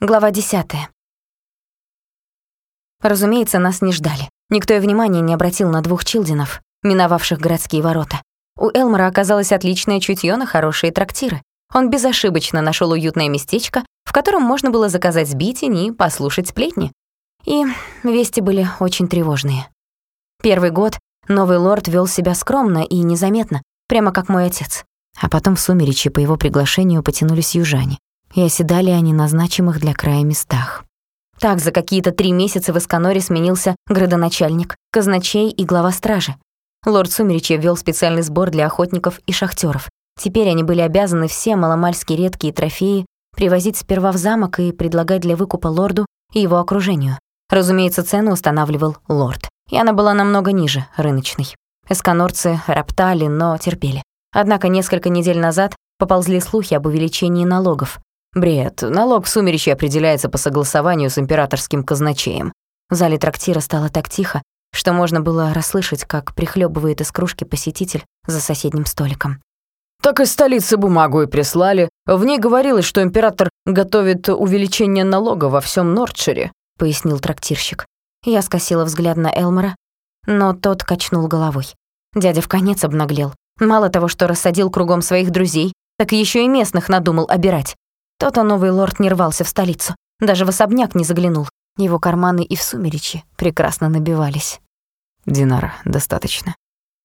Глава 10. Разумеется, нас не ждали. Никто и внимания не обратил на двух Чилдинов, миновавших городские ворота. У Элмора оказалось отличное чутье на хорошие трактиры. Он безошибочно нашел уютное местечко, в котором можно было заказать сбитень и послушать сплетни. И вести были очень тревожные. Первый год новый лорд вел себя скромно и незаметно, прямо как мой отец. А потом в сумеречи по его приглашению потянулись южане и оседали они на значимых для края местах. Так за какие-то три месяца в Эсканоре сменился градоначальник, казначей и глава стражи. Лорд Сумеречья ввел специальный сбор для охотников и шахтеров. Теперь они были обязаны все маломальски редкие трофеи привозить сперва в замок и предлагать для выкупа лорду и его окружению. Разумеется, цену устанавливал лорд, и она была намного ниже рыночной. Эсканорцы роптали, но терпели. Однако несколько недель назад поползли слухи об увеличении налогов. Бред. Налог в сумеречье определяется по согласованию с императорским казначеем. В зале трактира стало так тихо, что можно было расслышать, как прихлебывает из кружки посетитель за соседним столиком. «Так из столицы бумагу и прислали. В ней говорилось, что император готовит увеличение налога во всем Нордшире», — пояснил трактирщик. Я скосила взгляд на Элмора, но тот качнул головой. Дядя в конец обнаглел. Мало того, что рассадил кругом своих друзей, так еще и местных надумал обирать. То-то новый лорд не рвался в столицу, даже в особняк не заглянул. Его карманы и в сумеречи прекрасно набивались. «Динара, достаточно».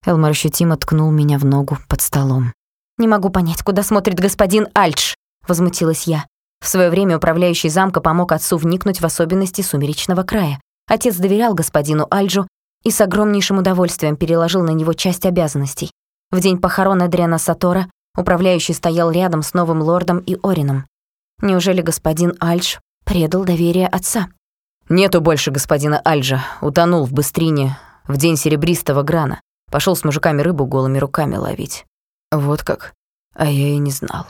Элмар ощутимо ткнул меня в ногу под столом. «Не могу понять, куда смотрит господин Альдж», — возмутилась я. В свое время управляющий замка помог отцу вникнуть в особенности сумеречного края. Отец доверял господину Альджу и с огромнейшим удовольствием переложил на него часть обязанностей. В день похорон Адриана Сатора управляющий стоял рядом с новым лордом и Орином. Неужели господин Альдж предал доверие отца? Нету больше господина Альджа. Утонул в быстрине в день серебристого грана. Пошел с мужиками рыбу голыми руками ловить. Вот как. А я и не знал.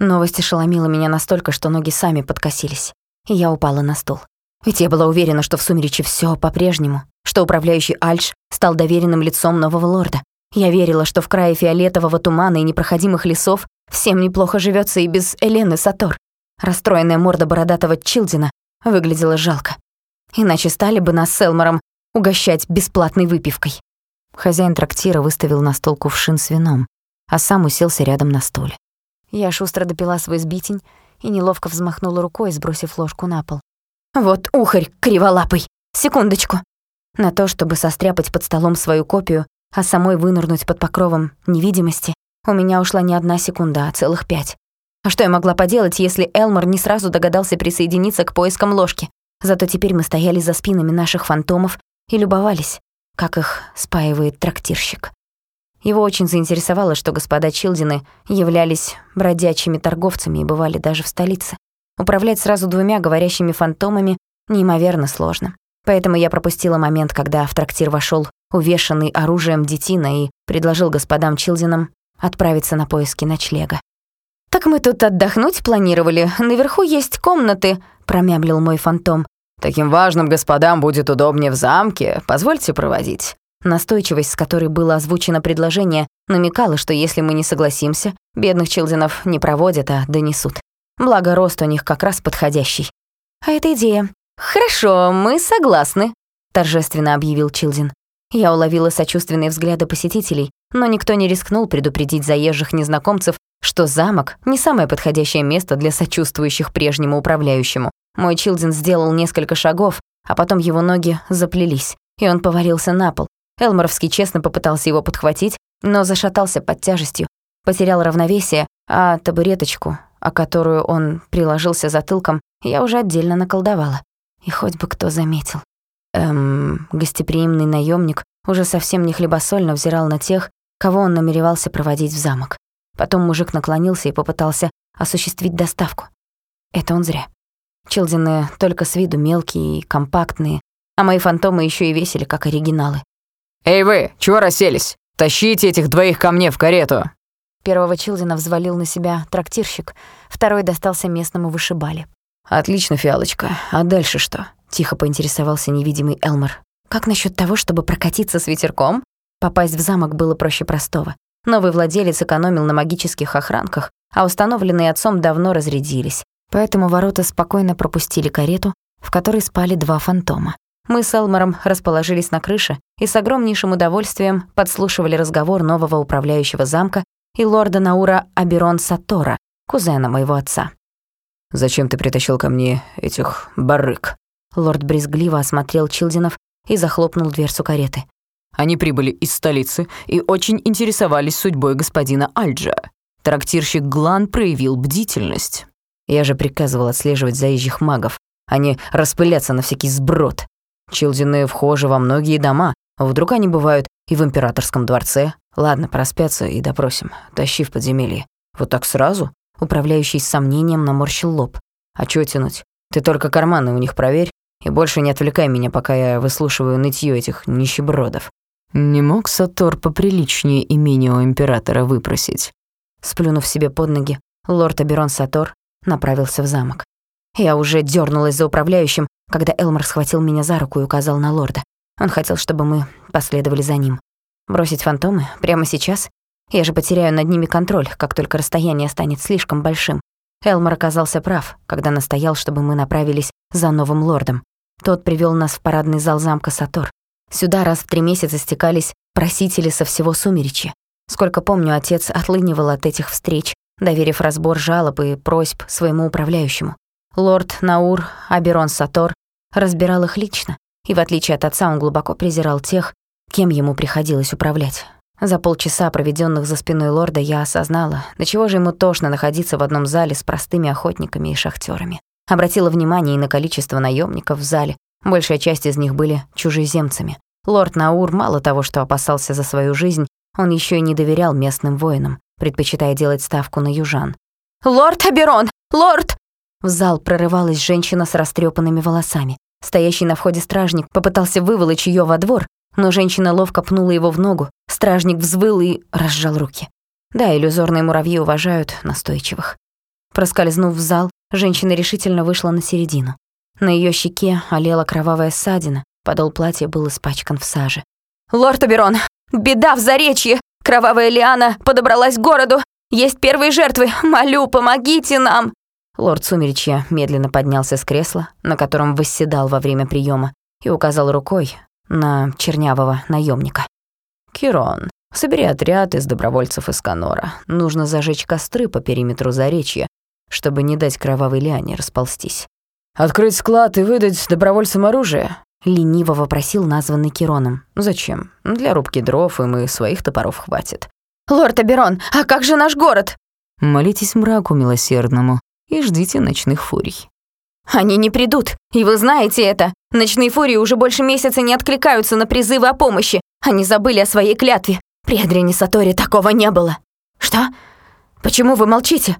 Новость ошеломила меня настолько, что ноги сами подкосились, и я упала на стул. Ведь я была уверена, что в Сумеречи все по-прежнему, что управляющий Альдж стал доверенным лицом нового лорда. Я верила, что в крае фиолетового тумана и непроходимых лесов Всем неплохо живется и без Элены Сатор. Расстроенная морда бородатого Чилдина выглядела жалко. Иначе стали бы нас с Элмором угощать бесплатной выпивкой. Хозяин трактира выставил на стол кувшин с вином, а сам уселся рядом на стуле. Я шустро допила свой сбитень и неловко взмахнула рукой, сбросив ложку на пол. «Вот ухарь криволапый! Секундочку!» На то, чтобы состряпать под столом свою копию, а самой вынырнуть под покровом невидимости, у меня ушла не одна секунда, а целых пять. А что я могла поделать, если Элмор не сразу догадался присоединиться к поискам ложки? Зато теперь мы стояли за спинами наших фантомов и любовались, как их спаивает трактирщик. Его очень заинтересовало, что господа Чилдины являлись бродячими торговцами и бывали даже в столице. Управлять сразу двумя говорящими фантомами неимоверно сложно. Поэтому я пропустила момент, когда в трактир вошел увешанный оружием детина и предложил господам Чилдинам отправиться на поиски ночлега. «Так мы тут отдохнуть планировали. Наверху есть комнаты», — промямлил мой фантом. «Таким важным господам будет удобнее в замке. Позвольте проводить». Настойчивость, с которой было озвучено предложение, намекала, что если мы не согласимся, бедных Чилдинов не проводят, а донесут. Благо, рост у них как раз подходящий. А это идея. «Хорошо, мы согласны», — торжественно объявил Чилдин. Я уловила сочувственные взгляды посетителей, но никто не рискнул предупредить заезжих незнакомцев, что замок — не самое подходящее место для сочувствующих прежнему управляющему. Мой Чилдин сделал несколько шагов, а потом его ноги заплелись, и он повалился на пол. Элморовский честно попытался его подхватить, но зашатался под тяжестью, потерял равновесие, а табуреточку, о которую он приложился затылком, я уже отдельно наколдовала. И хоть бы кто заметил. Эм, гостеприимный наемник уже совсем не хлебосольно взирал на тех, кого он намеревался проводить в замок. Потом мужик наклонился и попытался осуществить доставку. Это он зря. Чилдины только с виду мелкие и компактные, а мои фантомы еще и весили, как оригиналы. «Эй вы, чего расселись? Тащите этих двоих ко мне в карету!» Первого Чилдина взвалил на себя трактирщик, второй достался местному вышибали. «Отлично, Фиалочка. А дальше что?» — тихо поинтересовался невидимый Элмер. «Как насчет того, чтобы прокатиться с ветерком?» Попасть в замок было проще простого. Новый владелец экономил на магических охранках, а установленные отцом давно разрядились. Поэтому ворота спокойно пропустили карету, в которой спали два фантома. Мы с Элмором расположились на крыше и с огромнейшим удовольствием подслушивали разговор нового управляющего замка и лорда Наура Аберон Сатора, кузена моего отца. «Зачем ты притащил ко мне этих барык?» Лорд брезгливо осмотрел Чилдинов и захлопнул дверцу кареты. «Они прибыли из столицы и очень интересовались судьбой господина Альджа. Трактирщик Глан проявил бдительность. Я же приказывал отслеживать заезжих магов, а не распыляться на всякий сброд. Чилдины вхожи во многие дома, вдруг они бывают и в императорском дворце. Ладно, проспятся и допросим. Тащи в подземелье. Вот так сразу?» Управляющий с сомнением наморщил лоб. «А чё тянуть? Ты только карманы у них проверь и больше не отвлекай меня, пока я выслушиваю нытье этих нищебродов». Не мог Сатор поприличнее имени у императора выпросить. Сплюнув себе под ноги, лорд Аберон Сатор направился в замок. Я уже дернулась за управляющим, когда Элмар схватил меня за руку и указал на лорда. Он хотел, чтобы мы последовали за ним. Бросить фантомы прямо сейчас? Я же потеряю над ними контроль, как только расстояние станет слишком большим. Элмар оказался прав, когда настоял, чтобы мы направились за новым лордом. Тот привел нас в парадный зал замка Сатор. Сюда раз в три месяца стекались просители со всего Сумеречья. Сколько помню, отец отлынивал от этих встреч, доверив разбор жалоб и просьб своему управляющему. Лорд Наур Аберон Сатор разбирал их лично, и в отличие от отца он глубоко презирал тех, кем ему приходилось управлять. За полчаса, проведенных за спиной лорда, я осознала, до чего же ему тошно находиться в одном зале с простыми охотниками и шахтерами. Обратила внимание и на количество наемников в зале. Большая часть из них были чужеземцами. Лорд Наур мало того, что опасался за свою жизнь, он еще и не доверял местным воинам, предпочитая делать ставку на южан. «Лорд Аберон! Лорд!» В зал прорывалась женщина с растрепанными волосами. Стоящий на входе стражник попытался выволочь ее во двор, но женщина ловко пнула его в ногу, стражник взвыл и разжал руки. Да, иллюзорные муравьи уважают настойчивых. Проскользнув в зал, женщина решительно вышла на середину. На ее щеке олела кровавая ссадина, подол платья был испачкан в саже. «Лорд Аберон, Беда в Заречье! Кровавая лиана подобралась к городу! Есть первые жертвы! Молю, помогите нам!» Лорд Сумеречья медленно поднялся с кресла, на котором восседал во время приема, и указал рукой на чернявого наемника. «Кирон, собери отряд из добровольцев из Канора. Нужно зажечь костры по периметру Заречья, чтобы не дать кровавой лиане расползтись. Открыть склад и выдать добровольцам оружие? Лениво вопросил названный Кироном. «Зачем? Для рубки дров им и своих топоров хватит». «Лорд Аберон, а как же наш город?» «Молитесь мраку милосердному и ждите ночных фурий». «Они не придут, и вы знаете это. Ночные фурии уже больше месяца не откликаются на призывы о помощи. Они забыли о своей клятве. При Адрине Саторе такого не было». «Что? Почему вы молчите?»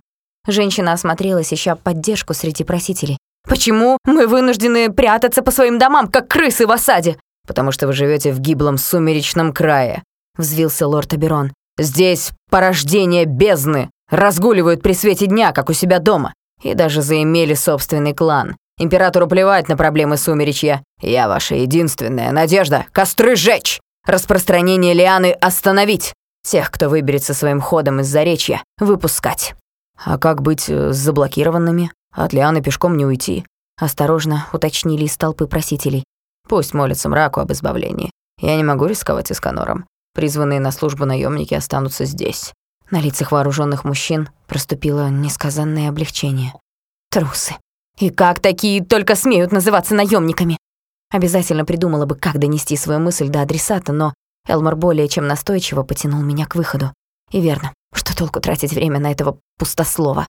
Женщина осмотрелась, ища поддержку среди просителей. Почему мы вынуждены прятаться по своим домам, как крысы в осаде? Потому что вы живете в гиблом сумеречном крае, взвился лорд Аберон. Здесь порождение бездны разгуливают при свете дня, как у себя дома, и даже заимели собственный клан. Императору плевать на проблемы сумеречья. Я ваша единственная надежда. Костры жечь! Распространение лианы остановить. Тех, кто выберется своим ходом из заречья, выпускать. А как быть э, с заблокированными? От Лианы пешком не уйти. Осторожно уточнили из толпы просителей. Пусть молятся мраку об избавлении. Я не могу рисковать Исканором. Призванные на службу наемники останутся здесь. На лицах вооруженных мужчин проступило несказанное облегчение. Трусы. И как такие только смеют называться наемниками? Обязательно придумала бы, как донести свою мысль до адресата, но Элмор более чем настойчиво потянул меня к выходу. И верно, что толку тратить время на этого пустослова?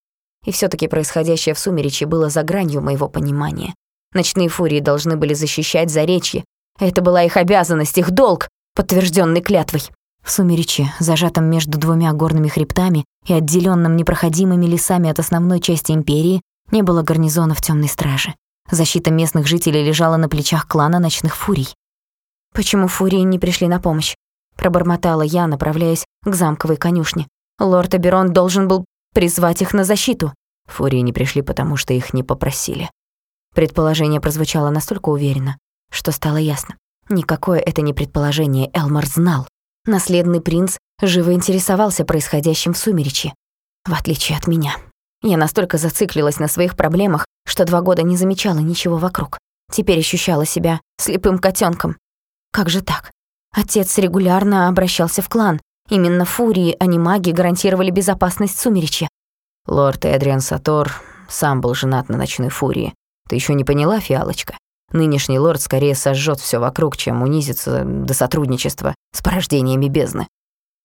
И все таки происходящее в Сумеречье было за гранью моего понимания. Ночные фурии должны были защищать Заречье. Это была их обязанность, их долг, подтвержденный клятвой. В Сумеречье, зажатом между двумя горными хребтами и отделенном непроходимыми лесами от основной части империи, не было гарнизонов темной стражи. Защита местных жителей лежала на плечах клана ночных фурий. «Почему фурии не пришли на помощь?» Пробормотала я, направляясь к замковой конюшне. Лорд Аберон должен был призвать их на защиту. Фурии не пришли, потому что их не попросили. Предположение прозвучало настолько уверенно, что стало ясно. Никакое это не предположение, Элмар знал. Наследный принц живо интересовался происходящим в Сумеречье, в отличие от меня. Я настолько зациклилась на своих проблемах, что два года не замечала ничего вокруг. Теперь ощущала себя слепым котенком. Как же так? Отец регулярно обращался в клан. Именно фурии, а не маги гарантировали безопасность сумеречья. Лорд Эдриан Сатор сам был женат на ночной фурии. Ты еще не поняла, фиалочка? Нынешний лорд скорее сожжет все вокруг, чем унизится до сотрудничества с порождениями бездны.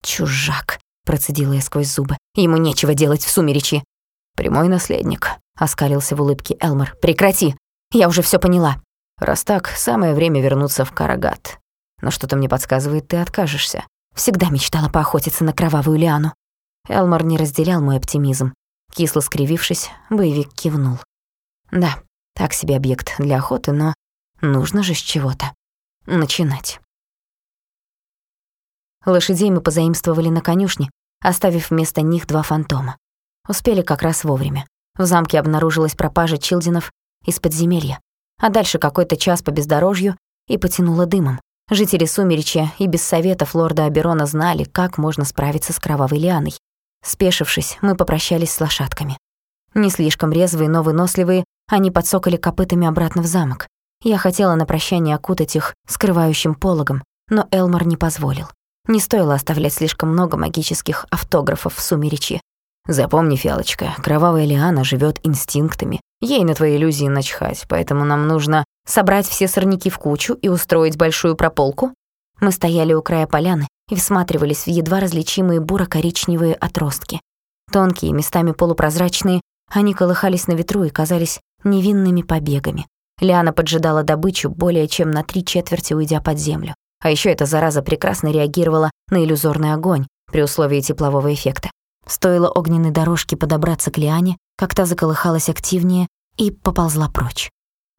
«Чужак», — процедила я сквозь зубы. «Ему нечего делать в сумеречье». «Прямой наследник», — оскалился в улыбке Элмор. «Прекрати! Я уже все поняла». «Раз так, самое время вернуться в Карагат. Но что-то мне подсказывает, ты откажешься». Всегда мечтала поохотиться на кровавую лиану. Элмор не разделял мой оптимизм. Кисло скривившись, боевик кивнул. Да, так себе объект для охоты, но нужно же с чего-то начинать. Лошадей мы позаимствовали на конюшне, оставив вместо них два фантома. Успели как раз вовремя. В замке обнаружилась пропажа Чилдинов из подземелья. А дальше какой-то час по бездорожью и потянуло дымом. Жители Сумеречья и без советов лорда Аберона знали, как можно справиться с кровавой лианой. Спешившись, мы попрощались с лошадками. Не слишком резвые, но выносливые, они подсокали копытами обратно в замок. Я хотела на прощание окутать их скрывающим пологом, но Элмор не позволил. Не стоило оставлять слишком много магических автографов в сумеречье. Запомни, Фиалочка, кровавая лиана живет инстинктами. Ей на твои иллюзии начхать, поэтому нам нужно собрать все сорняки в кучу и устроить большую прополку. Мы стояли у края поляны, и всматривались в едва различимые буро-коричневые отростки. Тонкие, местами полупрозрачные, они колыхались на ветру и казались невинными побегами. Лиана поджидала добычу, более чем на три четверти уйдя под землю. А еще эта зараза прекрасно реагировала на иллюзорный огонь при условии теплового эффекта. Стоило огненной дорожке подобраться к Лиане, как та заколыхалась активнее и поползла прочь.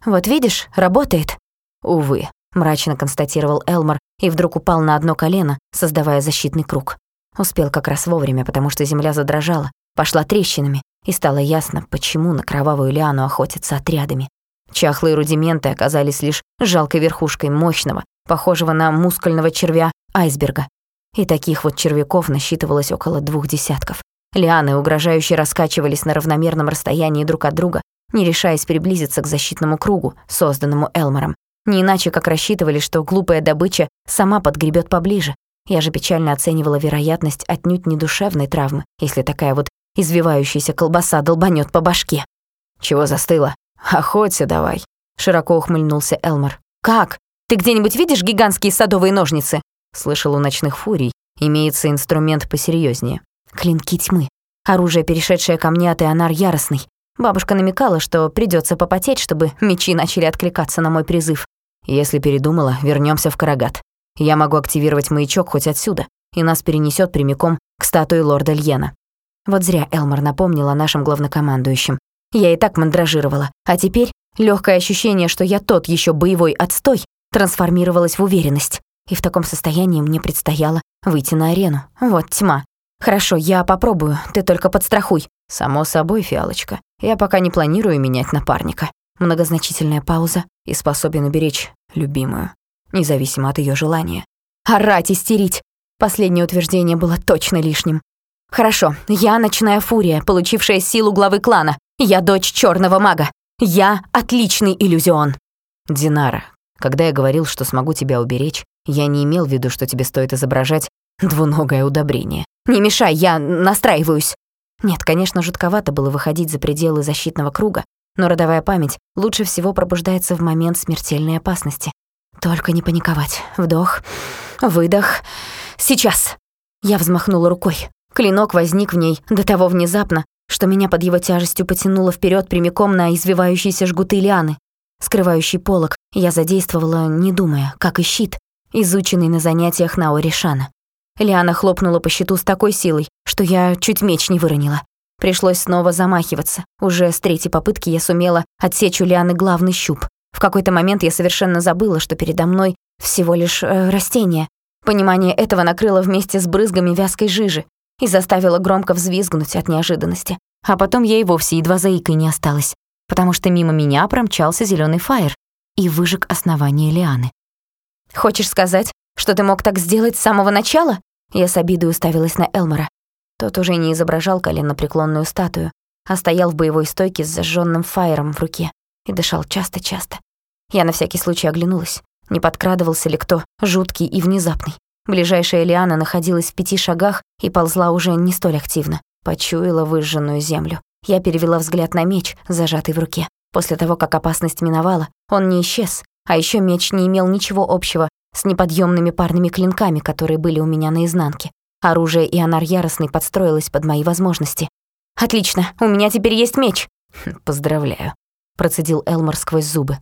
«Вот видишь, работает!» «Увы», — мрачно констатировал Элмор, и вдруг упал на одно колено, создавая защитный круг. Успел как раз вовремя, потому что земля задрожала, пошла трещинами, и стало ясно, почему на кровавую лиану охотятся отрядами. Чахлые рудименты оказались лишь жалкой верхушкой мощного, похожего на мускульного червя, айсберга. И таких вот червяков насчитывалось около двух десятков. Лианы угрожающе раскачивались на равномерном расстоянии друг от друга, не решаясь приблизиться к защитному кругу, созданному Элмором. Не иначе, как рассчитывали, что глупая добыча сама подгребет поближе. Я же печально оценивала вероятность отнюдь не душевной травмы, если такая вот извивающаяся колбаса долбанет по башке. «Чего застыла? Охоться давай», — широко ухмыльнулся Элмор. «Как? Ты где-нибудь видишь гигантские садовые ножницы?» Слышал у ночных фурий, имеется инструмент посерьезнее. Клинки тьмы. Оружие, перешедшее ко мне от Ионар яростный. Бабушка намекала, что придется попотеть, чтобы мечи начали откликаться на мой призыв. Если передумала, вернемся в Карагат. Я могу активировать маячок хоть отсюда, и нас перенесет прямиком к статуе лорда Льена. Вот зря Элмор напомнила о нашем. Я и так мандражировала, а теперь легкое ощущение, что я тот еще боевой отстой, трансформировалось в уверенность. И в таком состоянии мне предстояло выйти на арену. Вот тьма. Хорошо, я попробую, ты только подстрахуй. Само собой, фиалочка. Я пока не планирую менять напарника. Многозначительная пауза и способен уберечь любимую, независимо от ее желания. Орать, истерить. Последнее утверждение было точно лишним. Хорошо, я ночная фурия, получившая силу главы клана. Я дочь черного мага. Я отличный иллюзион. Динара, когда я говорил, что смогу тебя уберечь, я не имел в виду, что тебе стоит изображать двуногое удобрение. Не мешай, я настраиваюсь. Нет, конечно, жутковато было выходить за пределы защитного круга, но родовая память лучше всего пробуждается в момент смертельной опасности. Только не паниковать. Вдох, выдох. Сейчас. Я взмахнула рукой. Клинок возник в ней до того внезапно, что меня под его тяжестью потянуло вперед прямиком на извивающиеся жгуты лианы. Скрывающий полог я задействовала, не думая, как и щит, изученный на занятиях на Оришана. Лиана хлопнула по щиту с такой силой, что я чуть меч не выронила. Пришлось снова замахиваться. Уже с третьей попытки я сумела отсечь у Лианы главный щуп. В какой-то момент я совершенно забыла, что передо мной всего лишь э, растение. Понимание этого накрыло вместе с брызгами вязкой жижи и заставило громко взвизгнуть от неожиданности. А потом я и вовсе едва заикой не осталась, потому что мимо меня промчался зеленый фаер и выжег основание лианы. «Хочешь сказать, что ты мог так сделать с самого начала?» Я с обидой уставилась на Элмора. Тот уже не изображал коленопреклонную статую, а стоял в боевой стойке с зажженным фаером в руке и дышал часто-часто. Я на всякий случай оглянулась. Не подкрадывался ли кто, жуткий и внезапный. Ближайшая лиана находилась в пяти шагах и ползла уже не столь активно. Почуяла выжженную землю. Я перевела взгляд на меч, зажатый в руке. После того, как опасность миновала, он не исчез, а еще меч не имел ничего общего с неподъемными парными клинками, которые были у меня на изнанке. Оружие Ионар Яростный подстроилось под мои возможности. «Отлично, у меня теперь есть меч!» «Поздравляю», — процедил Элмор сквозь зубы.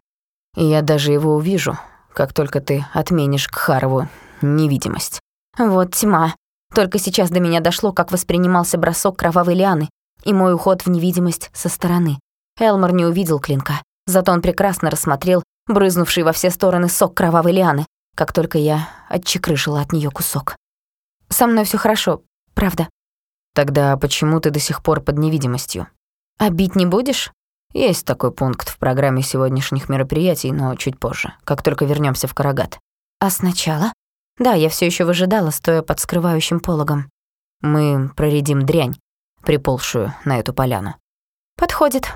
«Я даже его увижу, как только ты отменишь Кхарову невидимость». «Вот тьма. Только сейчас до меня дошло, как воспринимался бросок кровавой лианы и мой уход в невидимость со стороны. Элмор не увидел клинка, зато он прекрасно рассмотрел брызнувший во все стороны сок кровавой лианы, как только я отчекрыжила от нее кусок. «Со мной все хорошо, правда». «Тогда почему ты до сих пор под невидимостью?» «А бить не будешь?» «Есть такой пункт в программе сегодняшних мероприятий, но чуть позже, как только вернемся в Карагат». «А сначала?» «Да, я все еще выжидала, стоя под скрывающим пологом». «Мы проредим дрянь, приползшую на эту поляну». «Подходит».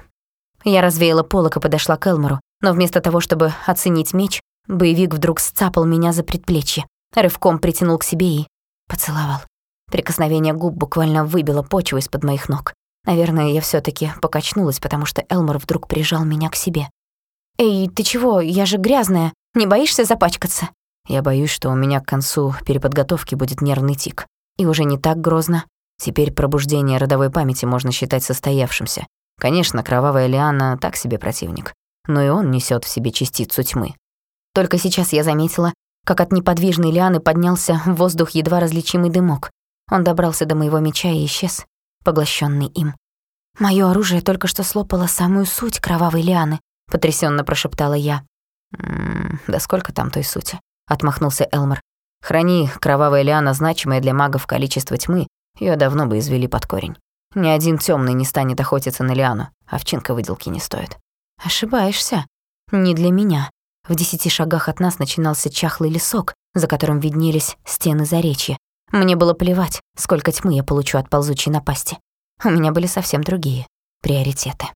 Я развеяла полог и подошла к Элмору, но вместо того, чтобы оценить меч, боевик вдруг сцапал меня за предплечье, рывком притянул к себе и поцеловал. Прикосновение губ буквально выбило почву из-под моих ног. Наверное, я все таки покачнулась, потому что Элмор вдруг прижал меня к себе. «Эй, ты чего? Я же грязная. Не боишься запачкаться?» Я боюсь, что у меня к концу переподготовки будет нервный тик. И уже не так грозно. Теперь пробуждение родовой памяти можно считать состоявшимся. Конечно, кровавая лиана так себе противник, но и он несет в себе частицу тьмы. Только сейчас я заметила, как от неподвижной лианы поднялся в воздух едва различимый дымок. Он добрался до моего меча и исчез, поглощенный им. Моё оружие только что слопало самую суть кровавой лианы, потрясенно прошептала я. «М -м, да сколько там той сути?» — отмахнулся Элмор. «Храни, кровавая лиана, значимая для магов количество тьмы, ее давно бы извели под корень. Ни один темный не станет охотиться на лиану, овчинка выделки не стоит». «Ошибаешься. Не для меня». В десяти шагах от нас начинался чахлый лесок, за которым виднелись стены заречья. Мне было плевать, сколько тьмы я получу от ползучей напасти. У меня были совсем другие приоритеты.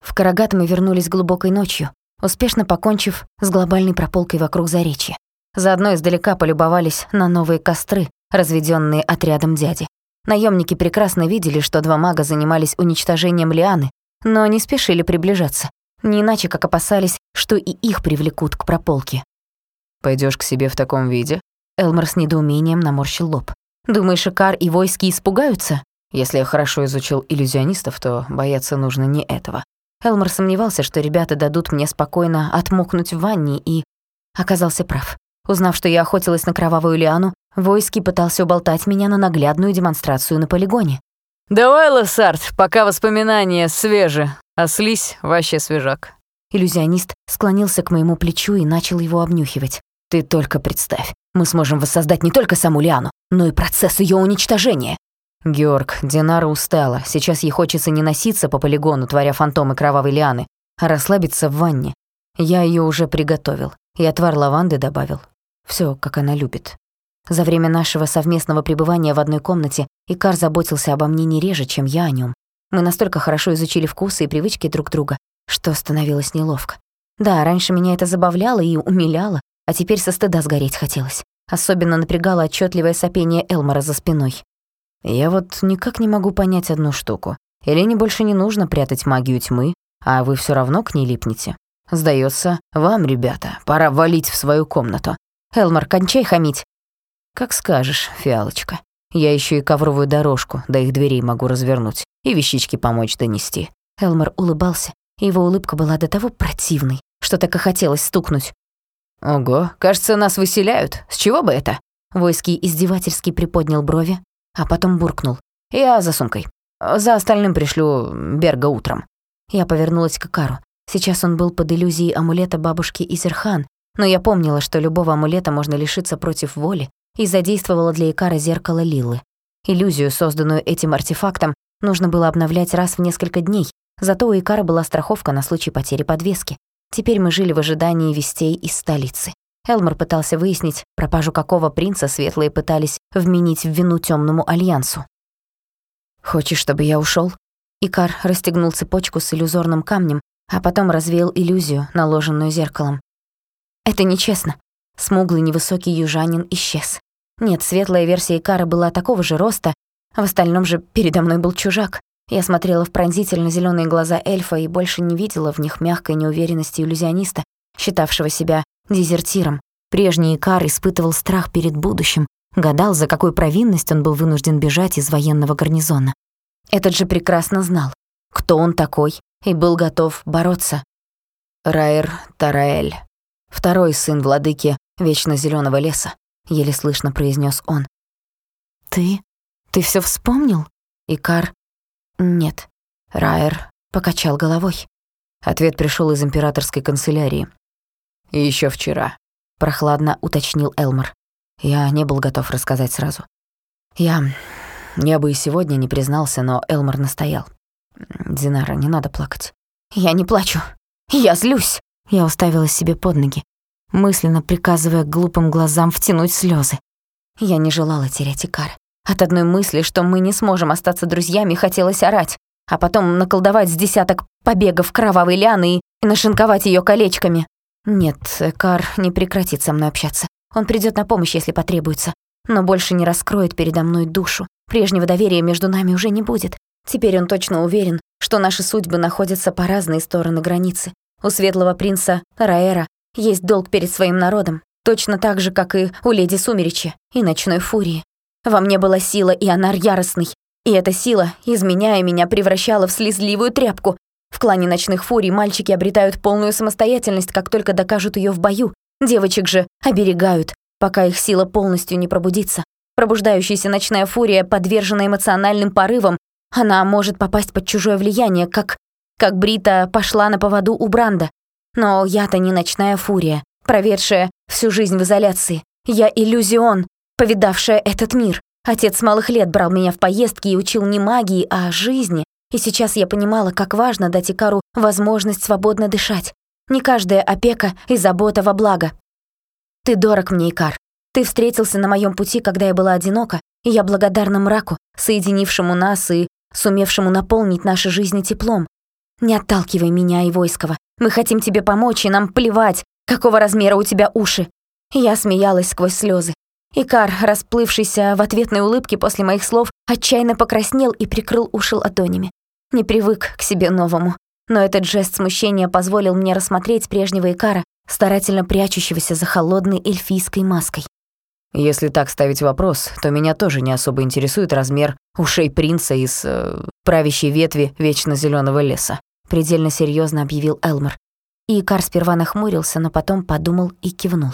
В Карагат мы вернулись глубокой ночью, успешно покончив с глобальной прополкой вокруг заречья. Заодно издалека полюбовались на новые костры, разведенные отрядом дяди. Наемники прекрасно видели, что два мага занимались уничтожением лианы, но не спешили приближаться. Не иначе, как опасались, что и их привлекут к прополке. Пойдешь к себе в таком виде?» Элмор с недоумением наморщил лоб. «Думаешь, Икар и войски испугаются?» «Если я хорошо изучил иллюзионистов, то бояться нужно не этого». Элмор сомневался, что ребята дадут мне спокойно отмокнуть в ванне, и оказался прав. Узнав, что я охотилась на кровавую лиану, войски пытался уболтать меня на наглядную демонстрацию на полигоне. «Давай, Лассард, пока воспоминания свежи, а слизь вообще свежак». Иллюзионист склонился к моему плечу и начал его обнюхивать. «Ты только представь, мы сможем воссоздать не только саму Лиану, но и процесс ее уничтожения». «Георг, Динара устала. Сейчас ей хочется не носиться по полигону, творя фантомы кровавой Лианы, а расслабиться в ванне. Я ее уже приготовил и отвар лаванды добавил. Все, как она любит. За время нашего совместного пребывания в одной комнате Икар заботился обо мне не реже, чем я о нем. Мы настолько хорошо изучили вкусы и привычки друг друга, что становилось неловко. Да, раньше меня это забавляло и умиляло, а теперь со стыда сгореть хотелось. Особенно напрягало отчетливое сопение Элмора за спиной. Я вот никак не могу понять одну штуку. Елене больше не нужно прятать магию тьмы, а вы все равно к ней липнете. Сдается, вам, ребята, пора валить в свою комнату. Элмор, кончай хамить. Как скажешь, фиалочка. Я еще и ковровую дорожку до их дверей могу развернуть и вещички помочь донести. Элмор улыбался, и его улыбка была до того противной, что так и хотелось стукнуть. Ого, кажется, нас выселяют. С чего бы это? Войский издевательски приподнял брови, а потом буркнул. Я за сумкой. За остальным пришлю Берга утром. Я повернулась к Кару. Сейчас он был под иллюзией амулета бабушки Изерхан, но я помнила, что любого амулета можно лишиться против воли, и задействовала для Икара зеркало Лилы. Иллюзию, созданную этим артефактом, нужно было обновлять раз в несколько дней, зато у Икара была страховка на случай потери подвески. Теперь мы жили в ожидании вестей из столицы. Элмор пытался выяснить, пропажу какого принца светлые пытались вменить в вину темному альянсу. Хочешь, чтобы я ушел? Икар расстегнул цепочку с иллюзорным камнем, а потом развеял иллюзию, наложенную зеркалом. Это нечестно. Смуглый невысокий южанин исчез. Нет, светлая версия Икара была такого же роста, в остальном же передо мной был чужак. Я смотрела в пронзительно зеленые глаза эльфа и больше не видела в них мягкой неуверенности иллюзиониста, считавшего себя дезертиром. Прежний Икар испытывал страх перед будущим, гадал, за какую провинность он был вынужден бежать из военного гарнизона. Этот же прекрасно знал, кто он такой, и был готов бороться. Раэр Тараэль, второй сын владыки Вечно Зеленого леса, еле слышно произнес он. «Ты? Ты все вспомнил?» Икар «Нет». Райер покачал головой. Ответ пришел из императорской канцелярии. Еще вчера», — прохладно уточнил Элмор. Я не был готов рассказать сразу. Я... Я бы и сегодня не признался, но Элмор настоял. «Динара, не надо плакать». «Я не плачу. Я злюсь». Я уставилась себе под ноги, мысленно приказывая глупым глазам втянуть слезы. Я не желала терять Икара. От одной мысли, что мы не сможем остаться друзьями, хотелось орать, а потом наколдовать с десяток побегов кровавой лианы и нашинковать ее колечками. Нет, Кар не прекратит со мной общаться. Он придет на помощь, если потребуется, но больше не раскроет передо мной душу. Прежнего доверия между нами уже не будет. Теперь он точно уверен, что наши судьбы находятся по разные стороны границы. У светлого принца Раэра есть долг перед своим народом, точно так же, как и у леди Сумеречи и Ночной Фурии. Во мне была сила, и она яростный. И эта сила, изменяя меня, превращала в слезливую тряпку. В клане ночных фурий мальчики обретают полную самостоятельность, как только докажут ее в бою. Девочек же оберегают, пока их сила полностью не пробудится. Пробуждающаяся ночная фурия подвержена эмоциональным порывам. Она может попасть под чужое влияние, как... как Брита пошла на поводу у Бранда. Но я-то не ночная фурия, проведшая всю жизнь в изоляции. Я иллюзион, повидавшая этот мир. Отец с малых лет брал меня в поездки и учил не магии, а жизни. И сейчас я понимала, как важно дать Икару возможность свободно дышать. Не каждая опека и забота во благо. Ты дорог мне, Икар. Ты встретился на моем пути, когда я была одинока, и я благодарна мраку, соединившему нас и сумевшему наполнить наши жизни теплом. Не отталкивай меня и Войского. Мы хотим тебе помочь, и нам плевать, какого размера у тебя уши. Я смеялась сквозь слезы. Икар, расплывшийся в ответной улыбке после моих слов, отчаянно покраснел и прикрыл уши ладонями. Не привык к себе новому. Но этот жест смущения позволил мне рассмотреть прежнего Икара, старательно прячущегося за холодной эльфийской маской. Если так ставить вопрос, то меня тоже не особо интересует размер ушей принца из э, правящей ветви вечно зеленого леса. Предельно серьезно объявил Элмор. И Икар сперва нахмурился, но потом подумал и кивнул.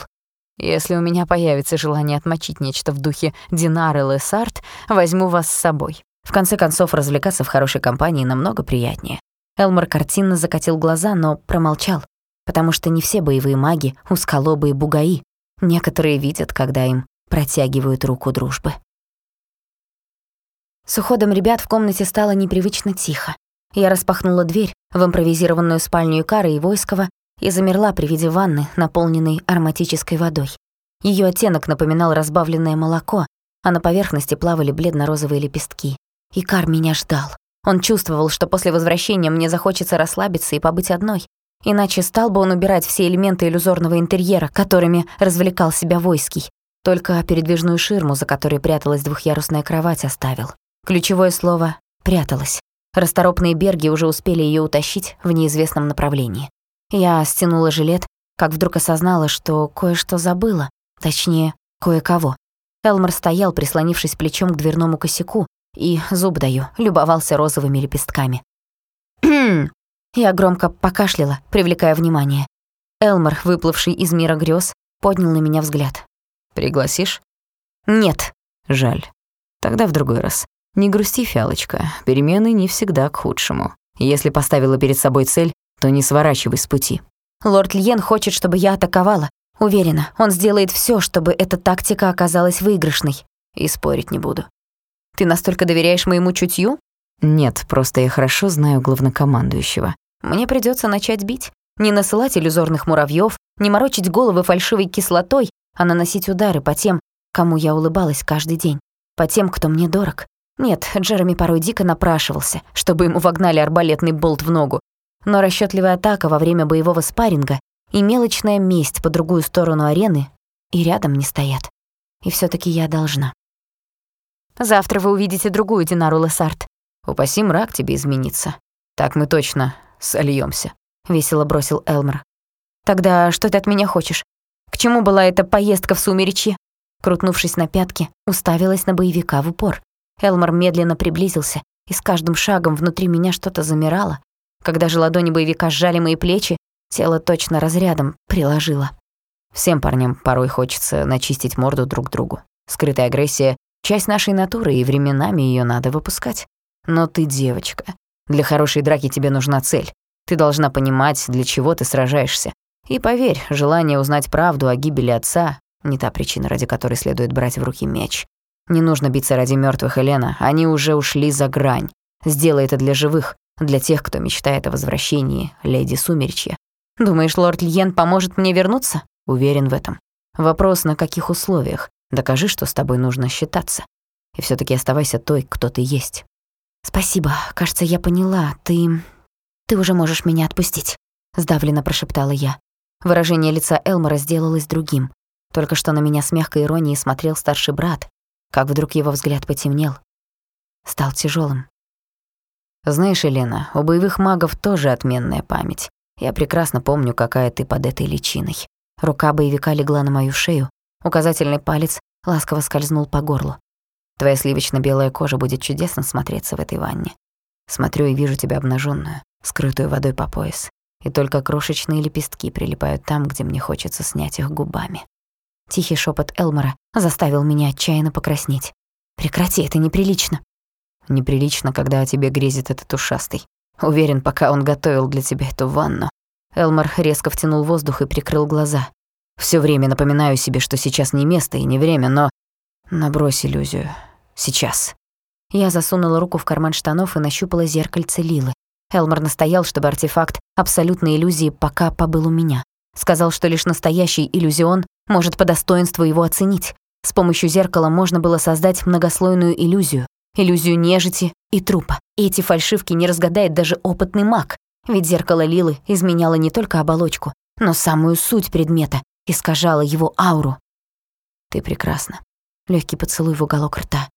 Если у меня появится желание отмочить нечто в духе Динары Лесарт, возьму вас с собой. В конце концов, развлекаться в хорошей компании намного приятнее. Элмор картинно закатил глаза, но промолчал, потому что не все боевые маги — усколобы и бугаи. Некоторые видят, когда им протягивают руку дружбы. С уходом ребят в комнате стало непривычно тихо. Я распахнула дверь в импровизированную спальню Икара и Войского и замерла при виде ванны, наполненной ароматической водой. Ее оттенок напоминал разбавленное молоко, а на поверхности плавали бледно-розовые лепестки. Икар меня ждал. Он чувствовал, что после возвращения мне захочется расслабиться и побыть одной. Иначе стал бы он убирать все элементы иллюзорного интерьера, которыми развлекал себя Войский. Только передвижную ширму, за которой пряталась двухъярусная кровать, оставил. Ключевое слово «пряталась». Расторопные берги уже успели ее утащить в неизвестном направлении. Я стянула жилет, как вдруг осознала, что кое-что забыла, точнее, кое-кого. Элмор стоял, прислонившись плечом к дверному косяку, и, зуб даю, любовался розовыми лепестками. Я громко покашляла, привлекая внимание. Элмор, выплывший из мира грез, поднял на меня взгляд. «Пригласишь?» «Нет». «Жаль. Тогда в другой раз. Не грусти, фиалочка, перемены не всегда к худшему. Если поставила перед собой цель, то не сворачивай с пути. Лорд Льен хочет, чтобы я атаковала. Уверена, он сделает все, чтобы эта тактика оказалась выигрышной. И спорить не буду. Ты настолько доверяешь моему чутью? Нет, просто я хорошо знаю главнокомандующего. Мне придется начать бить. Не насылать иллюзорных муравьев, не морочить головы фальшивой кислотой, а наносить удары по тем, кому я улыбалась каждый день. По тем, кто мне дорог. Нет, Джереми порой дико напрашивался, чтобы ему вогнали арбалетный болт в ногу. Но расчетливая атака во время боевого спарринга и мелочная месть по другую сторону арены и рядом не стоят. И все таки я должна. Завтра вы увидите другую Динару Лессард. Упаси мрак тебе измениться. Так мы точно сольемся, весело бросил Элмер. Тогда что ты от меня хочешь? К чему была эта поездка в сумеречье? Крутнувшись на пятки, уставилась на боевика в упор. Элмор медленно приблизился, и с каждым шагом внутри меня что-то замирало. Когда же ладони боевика сжали мои плечи, тело точно разрядом приложило. Всем парням порой хочется начистить морду друг другу. Скрытая агрессия — часть нашей натуры, и временами ее надо выпускать. Но ты девочка. Для хорошей драки тебе нужна цель. Ты должна понимать, для чего ты сражаешься. И поверь, желание узнать правду о гибели отца — не та причина, ради которой следует брать в руки меч. Не нужно биться ради мертвых, Елена, они уже ушли за грань. Сделай это для живых, для тех, кто мечтает о возвращении, леди Сумеречья. Думаешь, лорд Льен поможет мне вернуться? Уверен в этом. Вопрос, на каких условиях. Докажи, что с тобой нужно считаться. И все таки оставайся той, кто ты есть. Спасибо, кажется, я поняла. Ты... ты уже можешь меня отпустить. Сдавленно прошептала я. Выражение лица Элмора сделалось другим. Только что на меня с мягкой иронией смотрел старший брат, как вдруг его взгляд потемнел, стал тяжелым. Знаешь, Елена, у боевых магов тоже отменная память. Я прекрасно помню, какая ты под этой личиной. Рука боевика легла на мою шею, указательный палец ласково скользнул по горлу. Твоя сливочно-белая кожа будет чудесно смотреться в этой ванне. Смотрю и вижу тебя обнаженную, скрытую водой по пояс, и только крошечные лепестки прилипают там, где мне хочется снять их губами. Тихий шепот Элмора заставил меня отчаянно покраснеть. «Прекрати, это неприлично». «Неприлично, когда о тебе грезит этот ушастый. Уверен, пока он готовил для тебя эту ванну». Элмор резко втянул воздух и прикрыл глаза. Всё время напоминаю себе, что сейчас не место и не время, но... Набрось иллюзию. Сейчас». Я засунула руку в карман штанов и нащупала зеркальце Лилы. Элмор настоял, чтобы артефакт абсолютной иллюзии пока побыл у меня. Сказал, что лишь настоящий иллюзион может по достоинству его оценить. С помощью зеркала можно было создать многослойную иллюзию, иллюзию нежити и трупа. Эти фальшивки не разгадает даже опытный маг, ведь зеркало Лилы изменяло не только оболочку, но самую суть предмета, искажало его ауру. Ты прекрасна. Легкий поцелуй в уголок рта.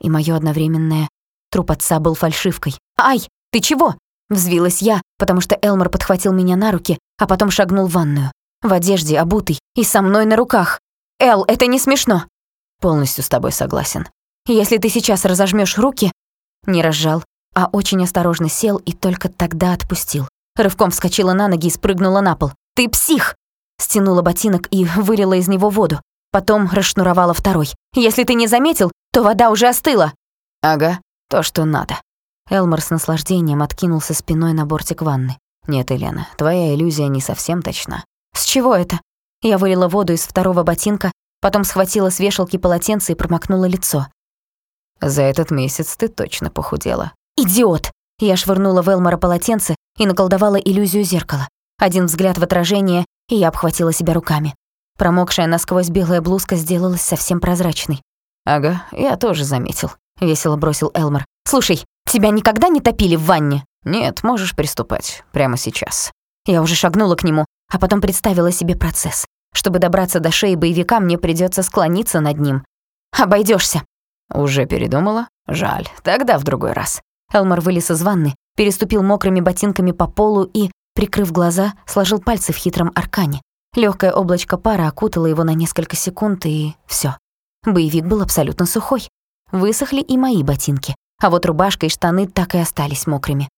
И моё одновременное труп отца был фальшивкой. «Ай, ты чего?» Взвилась я, потому что Элмор подхватил меня на руки, а потом шагнул в ванную. В одежде, обутый и со мной на руках. «Эл, это не смешно!» «Полностью с тобой согласен». «Если ты сейчас разожмешь руки...» Не разжал, а очень осторожно сел и только тогда отпустил. Рывком вскочила на ноги и спрыгнула на пол. «Ты псих!» Стянула ботинок и вылила из него воду. Потом расшнуровала второй. «Если ты не заметил, то вода уже остыла». «Ага, то, что надо». Элмор с наслаждением откинулся спиной на бортик ванны. «Нет, Елена, твоя иллюзия не совсем точна». «С чего это?» Я вылила воду из второго ботинка, потом схватила с вешалки полотенце и промокнула лицо. «За этот месяц ты точно похудела». «Идиот!» Я швырнула в Элмора полотенце и наколдовала иллюзию зеркала. Один взгляд в отражение, и я обхватила себя руками. Промокшая насквозь белая блузка сделалась совсем прозрачной. «Ага, я тоже заметил», — весело бросил Элмор. «Слушай, тебя никогда не топили в ванне?» «Нет, можешь приступать. Прямо сейчас». Я уже шагнула к нему, а потом представила себе процесс. Чтобы добраться до шеи боевика, мне придется склониться над ним. Обойдешься. Уже передумала? Жаль. Тогда в другой раз. Элмар вылез из ванны, переступил мокрыми ботинками по полу и, прикрыв глаза, сложил пальцы в хитром аркане. Легкое облачко пара окутало его на несколько секунд, и все. Боевик был абсолютно сухой. Высохли и мои ботинки, а вот рубашка и штаны так и остались мокрыми.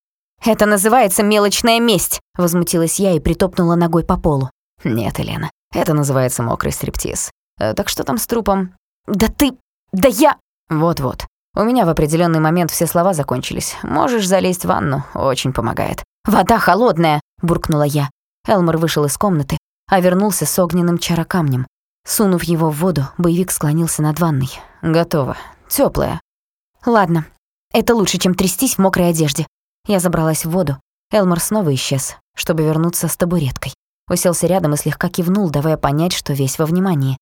«Это называется мелочная месть!» — возмутилась я и притопнула ногой по полу. «Нет, Елена, это называется мокрый стриптиз. Э, так что там с трупом?» «Да ты... да я...» «Вот-вот. У меня в определенный момент все слова закончились. Можешь залезть в ванну, очень помогает». «Вода холодная!» — буркнула я. Элмор вышел из комнаты, а вернулся с огненным чарокамнем. Сунув его в воду, боевик склонился над ванной. «Готово. Тёплая». «Ладно. Это лучше, чем трястись в мокрой одежде. Я забралась в воду. Элмор снова исчез, чтобы вернуться с табуреткой. Уселся рядом и слегка кивнул, давая понять, что весь во внимании.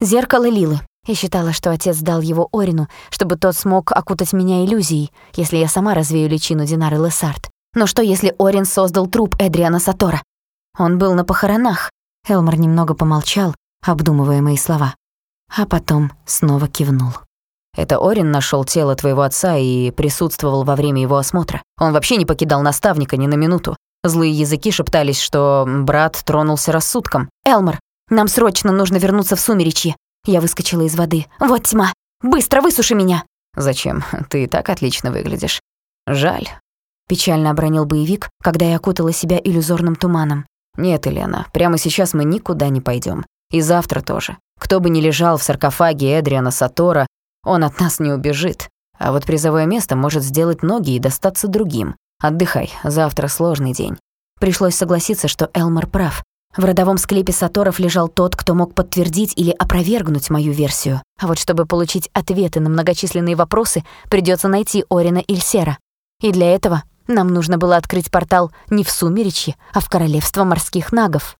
«Зеркало Лилы. Я считала, что отец дал его Орину, чтобы тот смог окутать меня иллюзией, если я сама развею личину Динары Лессард. Но что, если Орин создал труп Эдриана Сатора? Он был на похоронах. Элмор немного помолчал, обдумывая мои слова. А потом снова кивнул. Это Орин нашел тело твоего отца и присутствовал во время его осмотра. Он вообще не покидал наставника ни на минуту. Злые языки шептались, что брат тронулся рассудком. «Элмор, нам срочно нужно вернуться в Сумеречье. Я выскочила из воды. «Вот тьма! Быстро высуши меня!» «Зачем? Ты и так отлично выглядишь. Жаль». Печально обронил боевик, когда я окутала себя иллюзорным туманом. «Нет, Елена, прямо сейчас мы никуда не пойдем. И завтра тоже. Кто бы ни лежал в саркофаге Эдриана Сатора, он от нас не убежит. А вот призовое место может сделать ноги и достаться другим. Отдыхай, завтра сложный день». Пришлось согласиться, что Элмор прав. В родовом склепе Саторов лежал тот, кто мог подтвердить или опровергнуть мою версию. А вот чтобы получить ответы на многочисленные вопросы, придется найти Орина Ильсера. И для этого нам нужно было открыть портал не в Сумеречье, а в Королевство морских нагов.